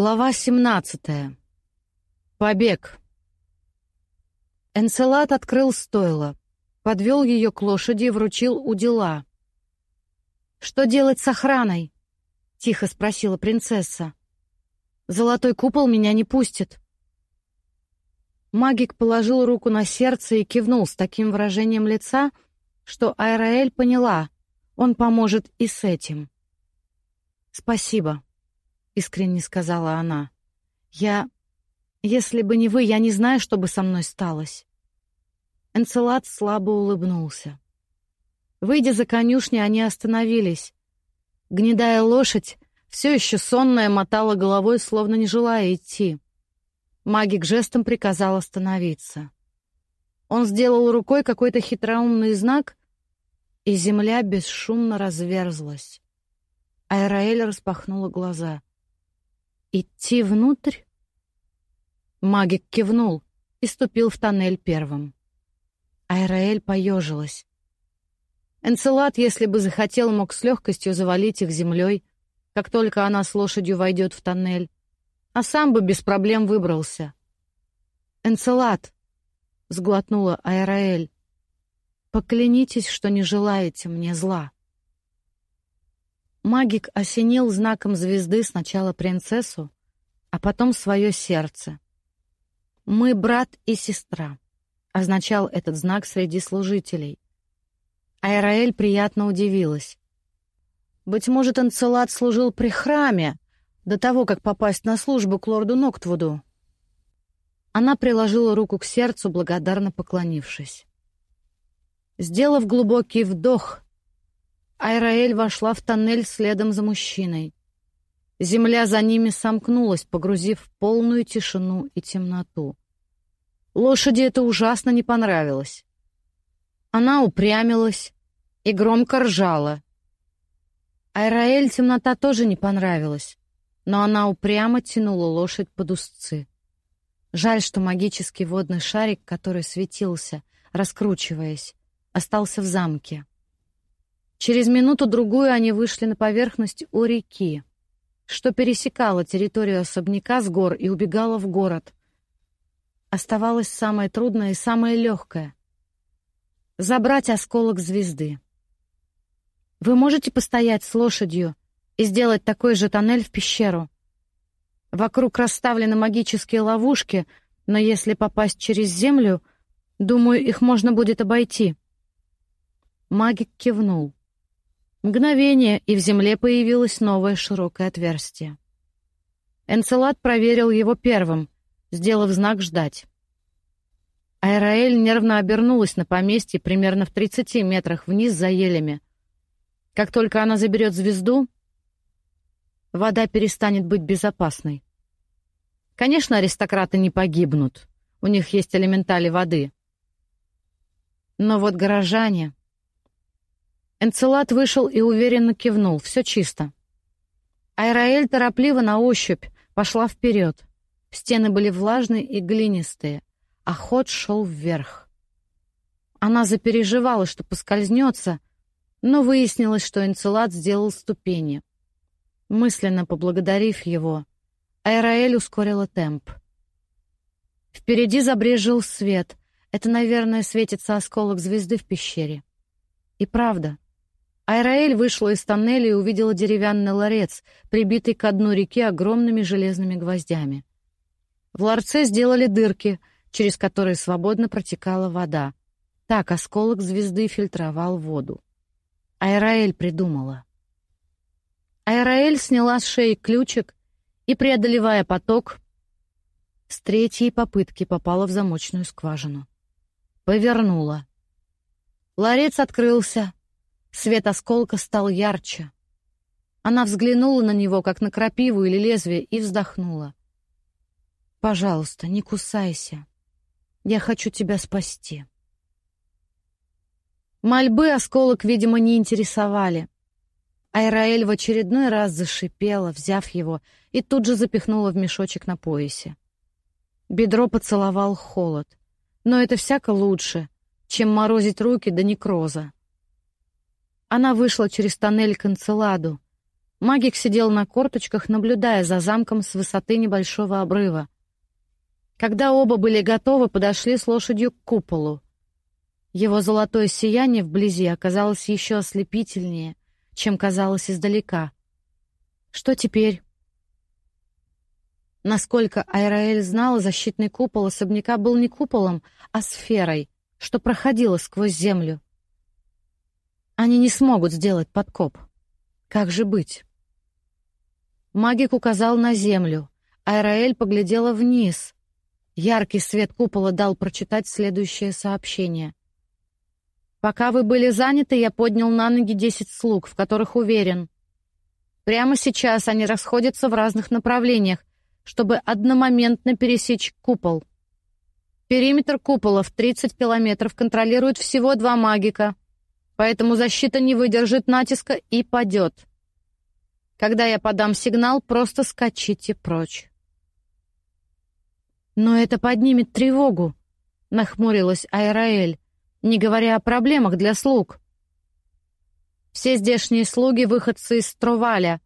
Глава 17. Побег. Энцелад открыл стойло, подвел ее к лошади и вручил у дела. «Что делать с охраной?» — тихо спросила принцесса. «Золотой купол меня не пустит». Магик положил руку на сердце и кивнул с таким выражением лица, что Айраэль поняла, он поможет и с этим. «Спасибо», искренне сказала она. Я... Если бы не вы, я не знаю, что бы со мной сталось. Энцелад слабо улыбнулся. Выйдя за конюшни, они остановились. Гнедая лошадь, все еще сонная, мотала головой, словно не желая идти. Магик жестом приказал остановиться. Он сделал рукой какой-то хитроумный знак, и земля бесшумно разверзлась. Айраэль распахнула глаза. «Идти внутрь?» Магик кивнул и ступил в тоннель первым. Айраэль поежилась. Энцелад, если бы захотел, мог с легкостью завалить их землей, как только она с лошадью войдет в тоннель, а сам бы без проблем выбрался. «Энцелад!» — сглотнула Айраэль. «Поклянитесь, что не желаете мне зла». Магик осенил знаком звезды сначала принцессу, а потом свое сердце. «Мы брат и сестра», — означал этот знак среди служителей. Айраэль приятно удивилась. Быть может, Анцелад служил при храме до того, как попасть на службу к лорду Ноктвуду. Она приложила руку к сердцу, благодарно поклонившись. Сделав глубокий вдох, Айраэль вошла в тоннель следом за мужчиной. Земля за ними сомкнулась, погрузив в полную тишину и темноту. Лошади это ужасно не понравилось. Она упрямилась и громко ржала. Айраэль темнота тоже не понравилась, но она упрямо тянула лошадь под узцы. Жаль, что магический водный шарик, который светился, раскручиваясь, остался в замке. Через минуту-другую они вышли на поверхность у реки, что пересекала территорию особняка с гор и убегала в город. Оставалось самое трудное и самое легкое — забрать осколок звезды. Вы можете постоять с лошадью и сделать такой же тоннель в пещеру? Вокруг расставлены магические ловушки, но если попасть через землю, думаю, их можно будет обойти. Магик кивнул. Мгновение, и в земле появилось новое широкое отверстие. Энцелад проверил его первым, сделав знак «ждать». Айраэль нервно обернулась на поместье примерно в 30 метрах вниз за елями. Как только она заберет звезду, вода перестанет быть безопасной. Конечно, аристократы не погибнут. У них есть элементали воды. Но вот горожане... Энцелад вышел и уверенно кивнул. Все чисто. Айраэль торопливо на ощупь пошла вперед. Стены были влажные и глинистые, а ход шел вверх. Она запереживала, что поскользнется, но выяснилось, что Энцелад сделал ступени. Мысленно поблагодарив его, Айраэль ускорила темп. Впереди забрежил свет. Это, наверное, светится осколок звезды в пещере. И правда, Айраэль вышла из тоннеля и увидела деревянный ларец, прибитый к дну реки огромными железными гвоздями. В ларце сделали дырки, через которые свободно протекала вода. Так осколок звезды фильтровал воду. Айраэль придумала. Айраэль сняла с шеи ключик и, преодолевая поток, с третьей попытки попала в замочную скважину. Повернула. Ларец открылся, Свет осколка стал ярче. Она взглянула на него, как на крапиву или лезвие, и вздохнула. «Пожалуйста, не кусайся. Я хочу тебя спасти». Мольбы осколок, видимо, не интересовали. Айраэль в очередной раз зашипела, взяв его, и тут же запихнула в мешочек на поясе. Бедро поцеловал холод. Но это всяко лучше, чем морозить руки до некроза. Она вышла через тоннель к Энцеладу. Магик сидел на корточках, наблюдая за замком с высоты небольшого обрыва. Когда оба были готовы, подошли с лошадью к куполу. Его золотое сияние вблизи оказалось еще ослепительнее, чем казалось издалека. Что теперь? Насколько Айраэль знала, защитный купол особняка был не куполом, а сферой, что проходила сквозь землю. Они не смогут сделать подкоп. Как же быть? Магик указал на землю. Айраэль поглядела вниз. Яркий свет купола дал прочитать следующее сообщение. «Пока вы были заняты, я поднял на ноги десять слуг, в которых уверен. Прямо сейчас они расходятся в разных направлениях, чтобы одномоментно пересечь купол. Периметр купола в 30 километров контролирует всего два магика, поэтому защита не выдержит натиска и падет. Когда я подам сигнал, просто скачите прочь. «Но это поднимет тревогу», — нахмурилась Айраэль, не говоря о проблемах для слуг. Все здешние слуги — выходцы из Струваля,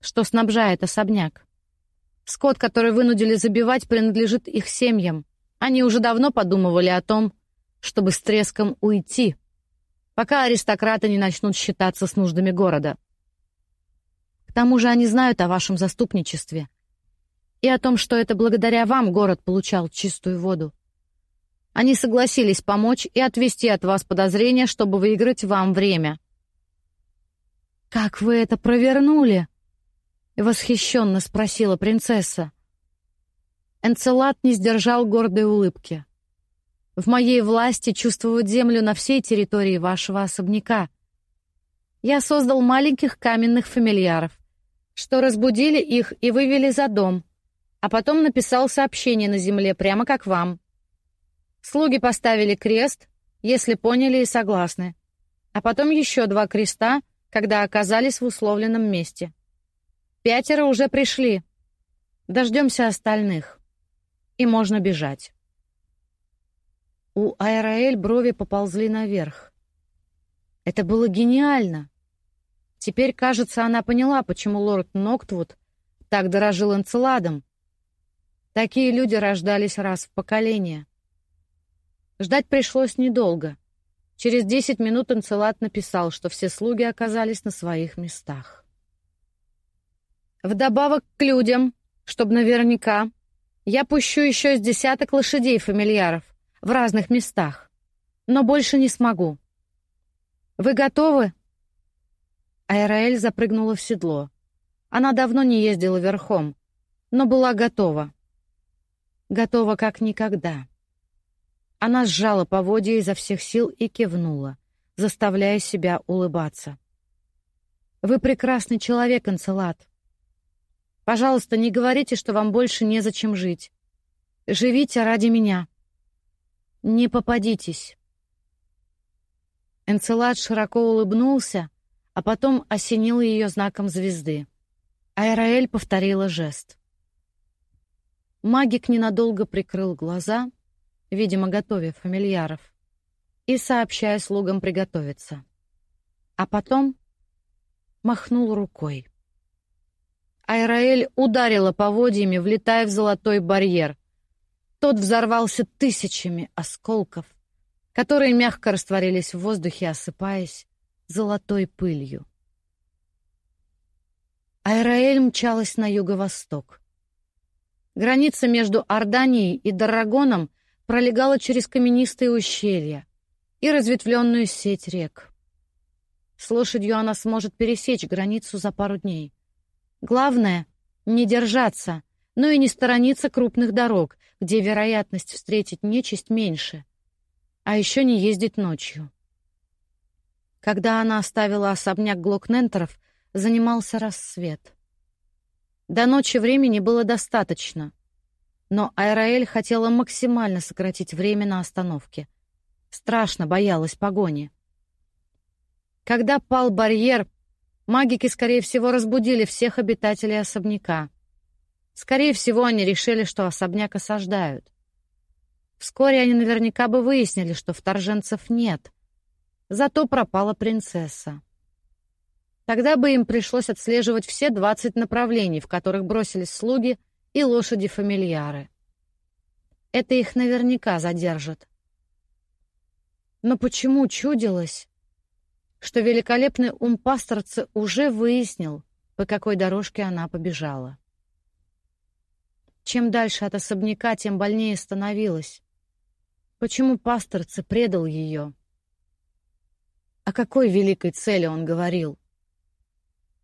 что снабжает особняк. Скот, который вынудили забивать, принадлежит их семьям. Они уже давно подумывали о том, чтобы с треском уйти, пока аристократы не начнут считаться с нуждами города. К тому же они знают о вашем заступничестве и о том, что это благодаря вам город получал чистую воду. Они согласились помочь и отвести от вас подозрения, чтобы выиграть вам время. «Как вы это провернули?» — восхищенно спросила принцесса. Энцелад не сдержал гордой улыбки. «В моей власти чувствовать землю на всей территории вашего особняка. Я создал маленьких каменных фамильяров что разбудили их и вывели за дом, а потом написал сообщение на земле, прямо как вам. Слуги поставили крест, если поняли и согласны, а потом еще два креста, когда оказались в условленном месте. Пятеро уже пришли. Дождемся остальных. И можно бежать. У Айраэль брови поползли наверх. Это было гениально. Теперь, кажется, она поняла, почему лорд Ноктвуд так дорожил Энцеладом. Такие люди рождались раз в поколение. Ждать пришлось недолго. Через десять минут Энцелад написал, что все слуги оказались на своих местах. Вдобавок к людям, чтобы наверняка, я пущу еще с десяток лошадей-фамильяров в разных местах, но больше не смогу. Вы готовы? Айраэль запрыгнула в седло. Она давно не ездила верхом, но была готова. Готова как никогда. Она сжала поводья изо всех сил и кивнула, заставляя себя улыбаться. «Вы прекрасный человек, Анцелад. Пожалуйста, не говорите, что вам больше незачем жить. Живите ради меня. Не попадитесь». Энцелад широко улыбнулся, а потом осенил ее знаком звезды. Айраэль повторила жест. Магик ненадолго прикрыл глаза, видимо, готовя фамильяров, и сообщая слугам приготовиться. А потом махнул рукой. Айраэль ударила поводьями, влетая в золотой барьер. Тот взорвался тысячами осколков, которые мягко растворились в воздухе, осыпаясь золотой пылью. Айраэль мчалась на юго-восток. Граница между Орданией и Дарагоном пролегала через каменистые ущелья и разветвленную сеть рек. С лошадью она сможет пересечь границу за пару дней. Главное — не держаться, но и не сторониться крупных дорог, где вероятность встретить нечисть меньше. А еще не ездить ночью. Когда она оставила особняк Глокнентеров, занимался рассвет. До ночи времени было достаточно, но Айраэль хотела максимально сократить время на остановке. Страшно боялась погони. Когда пал барьер, магики, скорее всего, разбудили всех обитателей особняка. Скорее всего, они решили, что особняк осаждают. Вскоре они наверняка бы выяснили, что вторженцев нет — Зато пропала принцесса. Тогда бы им пришлось отслеживать все 20 направлений, в которых бросились слуги и лошади-фамильяры. Это их наверняка задержит. Но почему чудилось, что великолепный ум пасторца уже выяснил, по какой дорожке она побежала? Чем дальше от особняка, тем больнее становилась. Почему пасторца предал ее? О какой великой цели он говорил?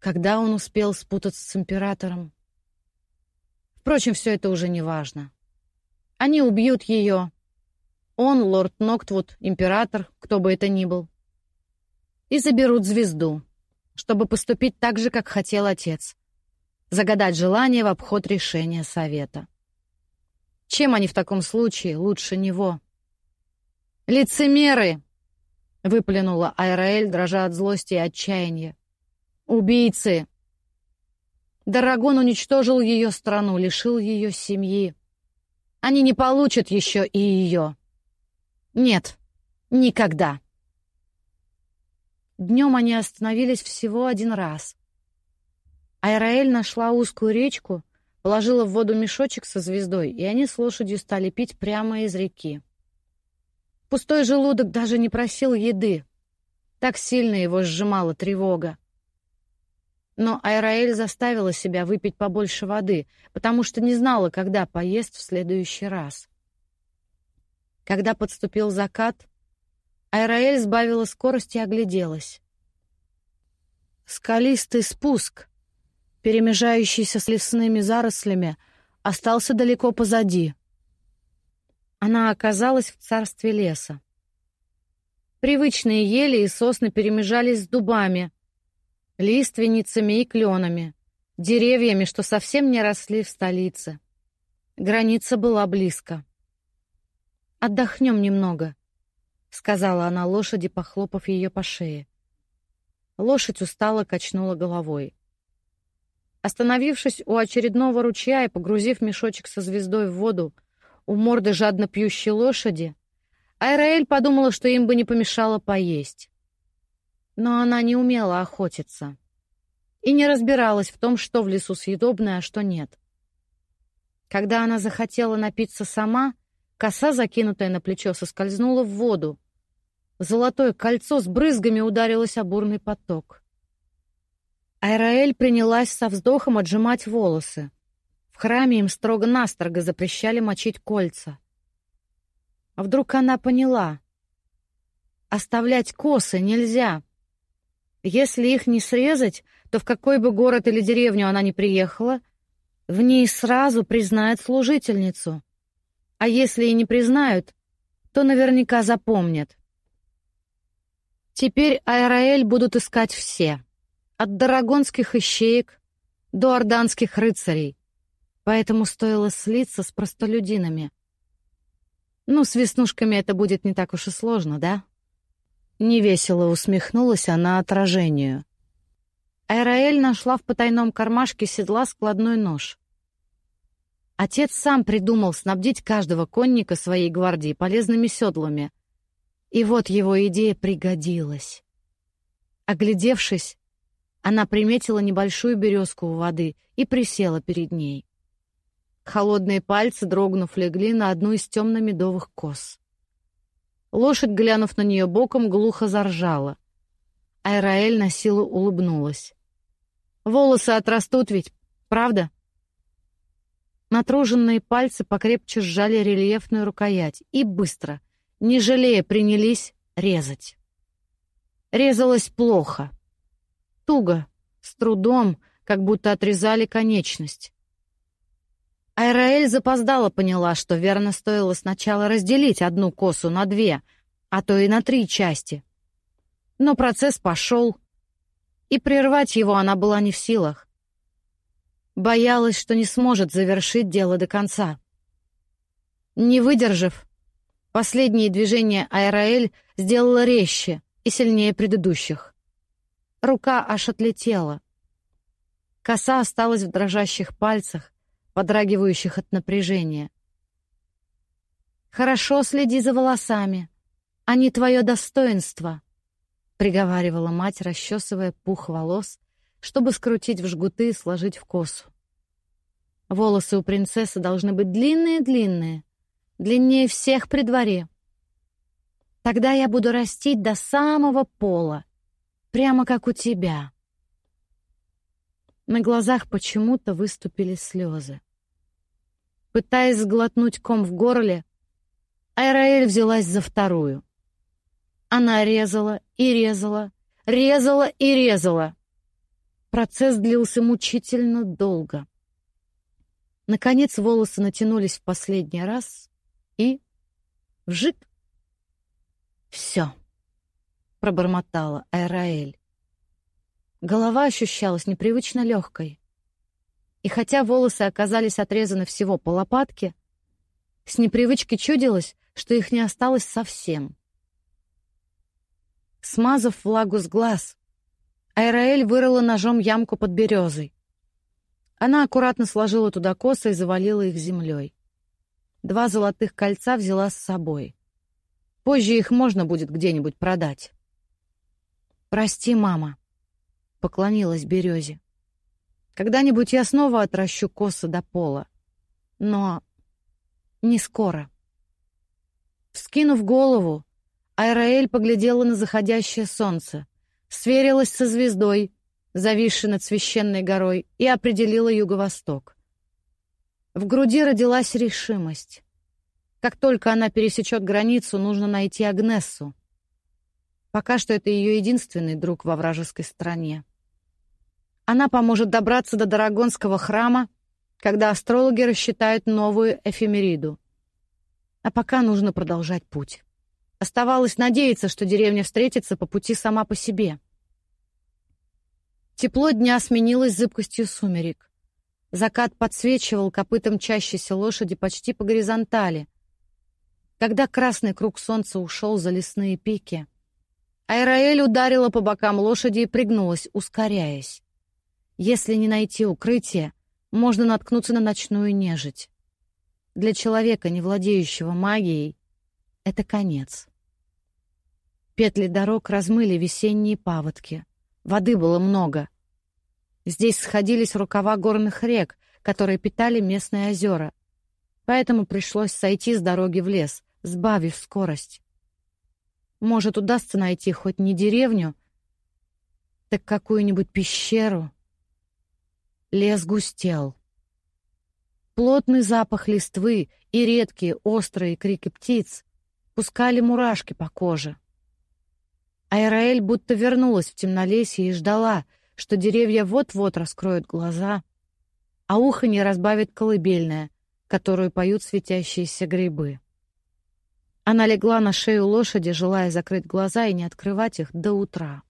Когда он успел спутаться с императором? Впрочем, все это уже не важно. Они убьют ее. Он, лорд Ноктвуд, император, кто бы это ни был. И заберут звезду, чтобы поступить так же, как хотел отец. Загадать желание в обход решения совета. Чем они в таком случае лучше него? «Лицемеры!» — выплюнула Айраэль, дрожа от злости и отчаяния. «Убийцы!» Дарагон уничтожил ее страну, лишил ее семьи. Они не получат еще и ее. Нет, никогда. Днем они остановились всего один раз. Айраэль нашла узкую речку, положила в воду мешочек со звездой, и они с лошадью стали пить прямо из реки. Пустой желудок даже не просил еды. Так сильно его сжимала тревога. Но Айраэль заставила себя выпить побольше воды, потому что не знала, когда поест в следующий раз. Когда подступил закат, Айраэль сбавила скорость и огляделась. Скалистый спуск, перемежающийся с лесными зарослями, остался далеко позади. Она оказалась в царстве леса. Привычные ели и сосны перемежались с дубами, лиственницами и кленами, деревьями, что совсем не росли в столице. Граница была близко. «Отдохнем немного», — сказала она лошади, похлопав ее по шее. Лошадь устало качнула головой. Остановившись у очередного ручья и погрузив мешочек со звездой в воду у морды жадно пьющей лошади, Айраэль подумала, что им бы не помешало поесть но она не умела охотиться и не разбиралась в том, что в лесу съедобное, а что нет. Когда она захотела напиться сама, коса, закинутая на плечо, соскользнула в воду. Золотое кольцо с брызгами ударилось о бурный поток. Айраэль принялась со вздохом отжимать волосы. В храме им строго-настрого запрещали мочить кольца. А вдруг она поняла? Оставлять косы нельзя. Если их не срезать, то в какой бы город или деревню она ни приехала, в ней сразу признают служительницу. А если и не признают, то наверняка запомнят. Теперь Аэроэль будут искать все, от дарагонских ищеек до орданских рыцарей, поэтому стоило слиться с простолюдинами. Ну, с веснушками это будет не так уж и сложно, да? Невесело усмехнулась она отражению. Айраэль нашла в потайном кармашке седла складной нож. Отец сам придумал снабдить каждого конника своей гвардии полезными седлами. И вот его идея пригодилась. Оглядевшись, она приметила небольшую березку у воды и присела перед ней. Холодные пальцы, дрогнув, легли на одну из темно-медовых кос. Лошадь, глянув на нее боком, глухо заржала. Айраэль на силу улыбнулась. «Волосы отрастут ведь, правда?» Натруженные пальцы покрепче сжали рельефную рукоять и быстро, не жалея, принялись резать. Резалось плохо. Туго, с трудом, как будто отрезали конечность. Айраэль запоздала поняла, что верно стоило сначала разделить одну косу на две, а то и на три части. Но процесс пошел, и прервать его она была не в силах. Боялась, что не сможет завершить дело до конца. Не выдержав, последние движения Айраэль сделала резче и сильнее предыдущих. Рука аж отлетела. Коса осталась в дрожащих пальцах, подрагивающих от напряжения. «Хорошо следи за волосами. Они твое достоинство», — приговаривала мать, расчесывая пух волос, чтобы скрутить в жгуты и сложить в косу. Волосы у принцессы должны быть длинные-длинные, длиннее всех при дворе. Тогда я буду растить до самого пола, прямо как у тебя. На глазах почему-то выступили слезы. Пытаясь сглотнуть ком в горле, Айраэль взялась за вторую. Она резала и резала, резала и резала. Процесс длился мучительно долго. Наконец волосы натянулись в последний раз и... Вжик! «Все!» — пробормотала Айраэль. Голова ощущалась непривычно легкой. И хотя волосы оказались отрезаны всего по лопатке, с непривычки чудилось, что их не осталось совсем. Смазав влагу с глаз, Айраэль вырыла ножом ямку под березой. Она аккуратно сложила туда косы и завалила их землей. Два золотых кольца взяла с собой. Позже их можно будет где-нибудь продать. «Прости, мама», — поклонилась березе. «Когда-нибудь я снова отращу косы до пола. Но не скоро». Вскинув голову, Айраэль поглядела на заходящее солнце, сверилась со звездой, зависшей над священной горой, и определила юго-восток. В груди родилась решимость. Как только она пересечет границу, нужно найти Агнессу. Пока что это ее единственный друг во вражеской стране. Она поможет добраться до Дарагонского храма, когда астрологи рассчитают новую эфемериду. А пока нужно продолжать путь. Оставалось надеяться, что деревня встретится по пути сама по себе. Тепло дня сменилось зыбкостью сумерек. Закат подсвечивал копытом чащейся лошади почти по горизонтали. Когда красный круг солнца ушел за лесные пики, Айраэль ударила по бокам лошади и пригнулась, ускоряясь. Если не найти укрытие, можно наткнуться на ночную нежить. Для человека, не владеющего магией, это конец. Петли дорог размыли весенние паводки. Воды было много. Здесь сходились рукава горных рек, которые питали местные озера. Поэтому пришлось сойти с дороги в лес, сбавив скорость. Может, удастся найти хоть не деревню, так какую-нибудь пещеру. Лес густел. Плотный запах листвы и редкие острые крики птиц пускали мурашки по коже. Айраэль будто вернулась в темнолесье и ждала, что деревья вот-вот раскроют глаза, а ухо не разбавит колыбельная, которую поют светящиеся грибы. Она легла на шею лошади, желая закрыть глаза и не открывать их до утра.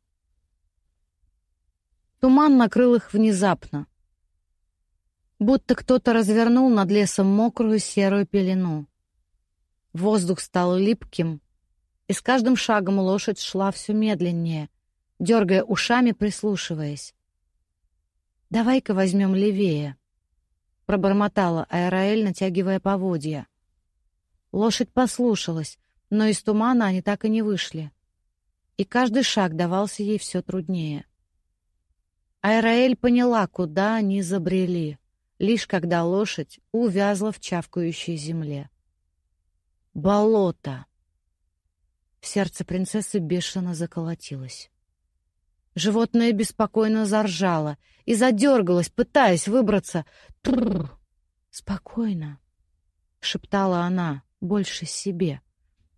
Туман накрыл их внезапно, будто кто-то развернул над лесом мокрую серую пелену. Воздух стал липким, и с каждым шагом лошадь шла все медленнее, дергая ушами, прислушиваясь. «Давай-ка возьмем левее», — пробормотала Аэраэль, натягивая поводья. Лошадь послушалась, но из тумана они так и не вышли. И каждый шаг давался ей все труднее. Айраэль поняла, куда они забрели, лишь когда лошадь увязла в чавкающей земле. Болото. Сердце принцессы бешено заколотилось. Животное беспокойно заржало и задергалось, пытаясь выбраться. «Трррр! Спокойно!» — шептала она, больше себе,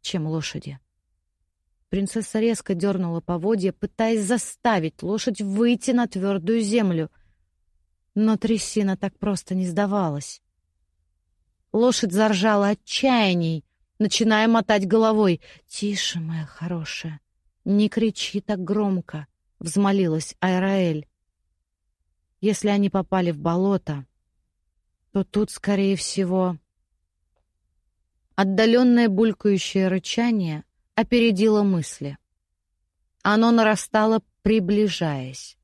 чем лошади. Принцесса резко дернула поводья, пытаясь заставить лошадь выйти на твердую землю. Но трясина так просто не сдавалась. Лошадь заржала отчаяний, начиная мотать головой. «Тише, моя хорошая, не кричи так громко», — взмолилась Айраэль. «Если они попали в болото, то тут, скорее всего...» Отдаленное булькающее рычание опередило мысли. Оно нарастало, приближаясь.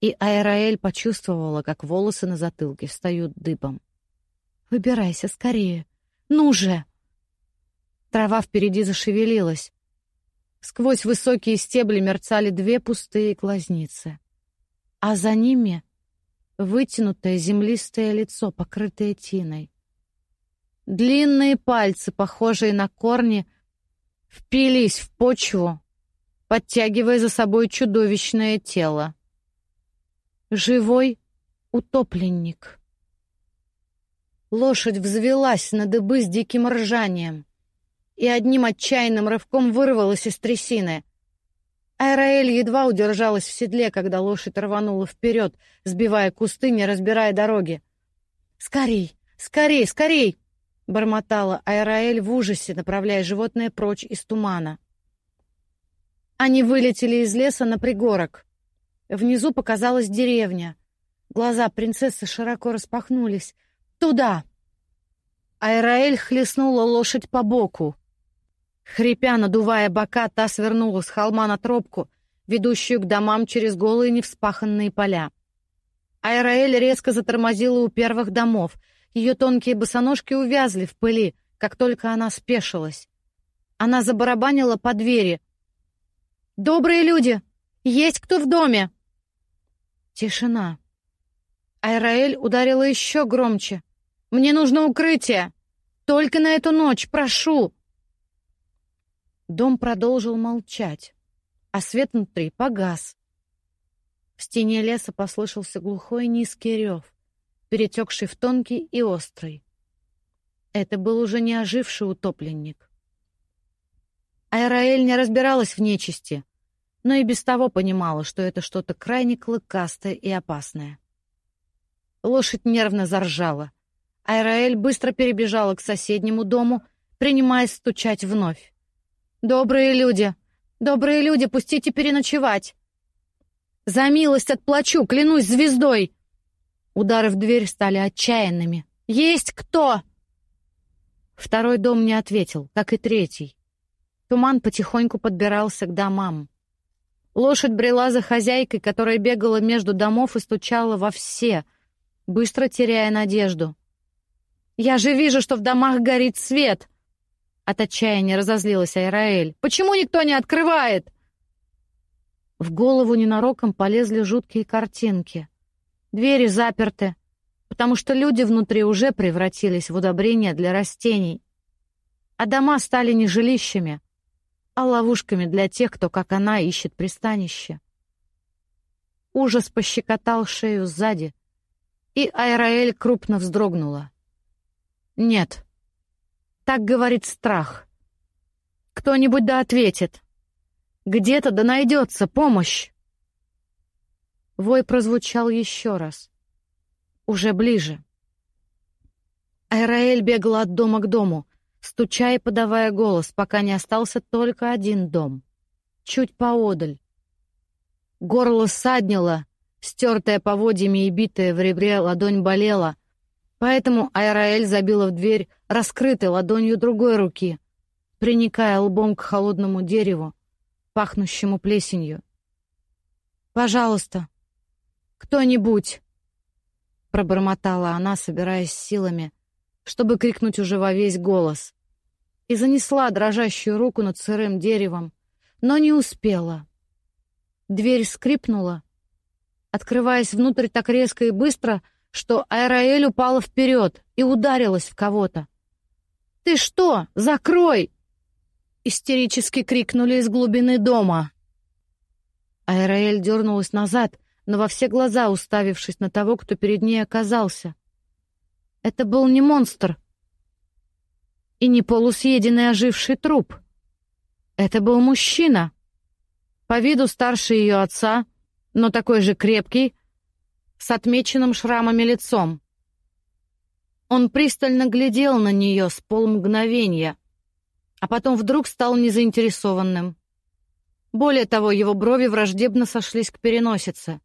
И Айраэль почувствовала, как волосы на затылке встают дыбом. «Выбирайся скорее! Ну же!» Трава впереди зашевелилась. Сквозь высокие стебли мерцали две пустые глазницы. А за ними вытянутое землистое лицо, покрытое тиной. Длинные пальцы, похожие на корни, впились в почву, подтягивая за собой чудовищное тело. Живой утопленник. Лошадь взвелась на дыбы с диким ржанием и одним отчаянным рывком вырвалась из трясины. Айраэль едва удержалась в седле, когда лошадь рванула вперед, сбивая кусты, не разбирая дороги. «Скорей! Скорей! Скорей!» — бормотала Айраэль в ужасе, направляя животное прочь из тумана. Они вылетели из леса на пригорок. Внизу показалась деревня. Глаза принцессы широко распахнулись. «Туда!» Айраэль хлестнула лошадь по боку. Хрипя, надувая бока, та свернула с холма на тропку, ведущую к домам через голые невспаханные поля. Айраэль резко затормозила у первых домов. Ее тонкие босоножки увязли в пыли, как только она спешилась. Она забарабанила по двери. «Добрые люди! Есть кто в доме?» Тишина. Айраэль ударила еще громче. «Мне нужно укрытие! Только на эту ночь, прошу!» Дом продолжил молчать, а свет внутри погас. В стене леса послышался глухой низкий рев, перетекший в тонкий и острый. Это был уже не оживший утопленник. Айраэль не разбиралась в нечисти, но и без того понимала, что это что-то крайне клыкастое и опасное. Лошадь нервно заржала. Айраэль быстро перебежала к соседнему дому, принимаясь стучать вновь. «Добрые люди! Добрые люди, пустите переночевать!» «За милость отплачу, клянусь звездой!» Удары в дверь стали отчаянными. «Есть кто?» Второй дом не ответил, как и третий. Туман потихоньку подбирался к домам. Лошадь брела за хозяйкой, которая бегала между домов и стучала во все, быстро теряя надежду. «Я же вижу, что в домах горит свет!» От отчаяния разозлилась Айраэль. «Почему никто не открывает?» В голову ненароком полезли жуткие картинки. Двери заперты, потому что люди внутри уже превратились в удобрения для растений. А дома стали не жилищами, а ловушками для тех, кто, как она, ищет пристанище. Ужас пощекотал шею сзади, и Айраэль крупно вздрогнула. «Нет», так говорит страх. Кто-нибудь да ответит. Где-то да найдется помощь. Вой прозвучал еще раз. Уже ближе. Айраэль бегала от дома к дому, стуча и подавая голос, пока не остался только один дом. Чуть поодаль. Горло саднило, стертая поводьями и битая в ребре ладонь болела — Поэтому Айраэль забила в дверь раскрытой ладонью другой руки, приникая лбом к холодному дереву, пахнущему плесенью. «Пожалуйста, кто-нибудь!» — пробормотала она, собираясь силами, чтобы крикнуть уже во весь голос, и занесла дрожащую руку над сырым деревом, но не успела. Дверь скрипнула, открываясь внутрь так резко и быстро — что Айраэль упала вперед и ударилась в кого-то. «Ты что? Закрой!» Истерически крикнули из глубины дома. Айраэль дернулась назад, но во все глаза уставившись на того, кто перед ней оказался. Это был не монстр и не полусъеденный оживший труп. Это был мужчина, по виду старше ее отца, но такой же крепкий, с отмеченным шрамами лицом. Он пристально глядел на нее с полмгновения, а потом вдруг стал незаинтересованным. Более того, его брови враждебно сошлись к переносице.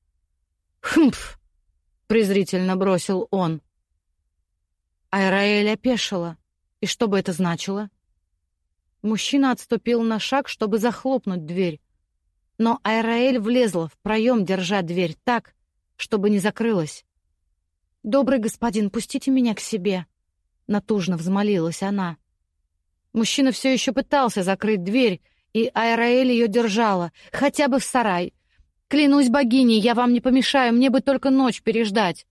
«Хмпф!» — презрительно бросил он. Айраэль опешила. И что бы это значило? Мужчина отступил на шаг, чтобы захлопнуть дверь. Но Айраэль влезла в проем, держа дверь так, чтобы не закрылась. «Добрый господин, пустите меня к себе!» Натужно взмолилась она. Мужчина все еще пытался закрыть дверь, и Айраэль ее держала, хотя бы в сарай. Клянусь богиней, я вам не помешаю, мне бы только ночь переждать.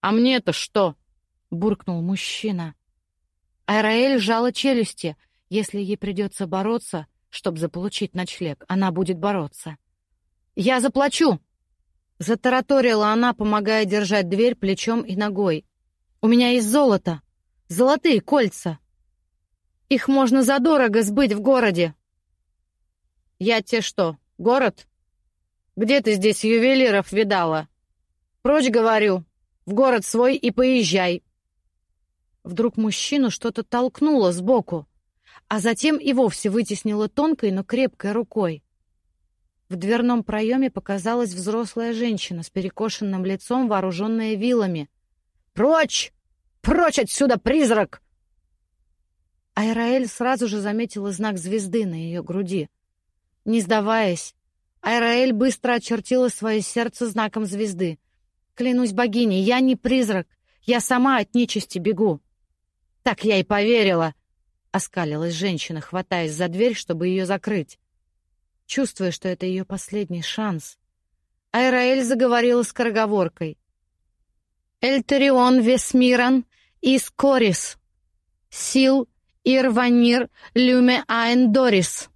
«А мне-то что?» — буркнул мужчина. Айраэль сжала челюсти. Если ей придется бороться, чтобы заполучить ночлег, она будет бороться. «Я заплачу!» Затараторила она, помогая держать дверь плечом и ногой. «У меня есть золото. Золотые кольца. Их можно задорого сбыть в городе». «Я тебе что, город? Где ты здесь ювелиров видала? Прочь, говорю, в город свой и поезжай». Вдруг мужчину что-то толкнуло сбоку, а затем и вовсе вытеснило тонкой, но крепкой рукой. В дверном проеме показалась взрослая женщина с перекошенным лицом, вооруженная вилами. «Прочь! Прочь отсюда, призрак!» Айраэль сразу же заметила знак звезды на ее груди. Не сдаваясь, Айраэль быстро очертила свое сердце знаком звезды. «Клянусь богиней, я не призрак, я сама от нечисти бегу». «Так я и поверила!» — оскалилась женщина, хватаясь за дверь, чтобы ее закрыть чувствуя, что это ее последний шанс. Айраэль заговорила скороговоркой. «Эльтерион Весмиран из Корис, Сил Ирванир Люме Айн Дорис,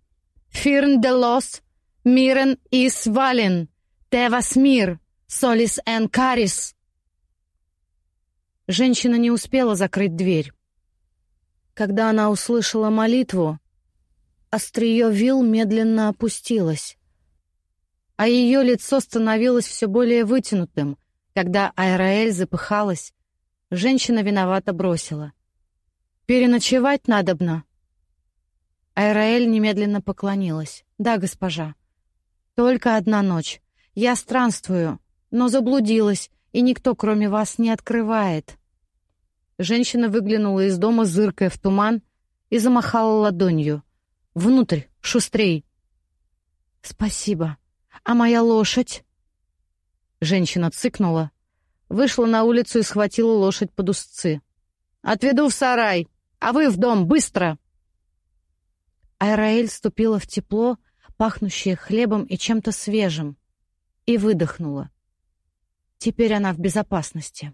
Фирн де Лос Мирен из Вален, Тевас Мир, Солис Эн Карис». Женщина не успела закрыть дверь. Когда она услышала молитву, Острие вил медленно опустилось, а ее лицо становилось все более вытянутым. Когда Айраэль запыхалась, женщина виновато бросила. «Переночевать надобно». Айраэль немедленно поклонилась. «Да, госпожа. Только одна ночь. Я странствую, но заблудилась, и никто, кроме вас, не открывает». Женщина выглянула из дома, зыркая в туман, и замахала ладонью. Внутрь, шустрей!» «Спасибо. А моя лошадь?» Женщина цыкнула, вышла на улицу и схватила лошадь под узцы. «Отведу в сарай, а вы в дом, быстро!» Айраэль ступила в тепло, пахнущее хлебом и чем-то свежим, и выдохнула. Теперь она в безопасности.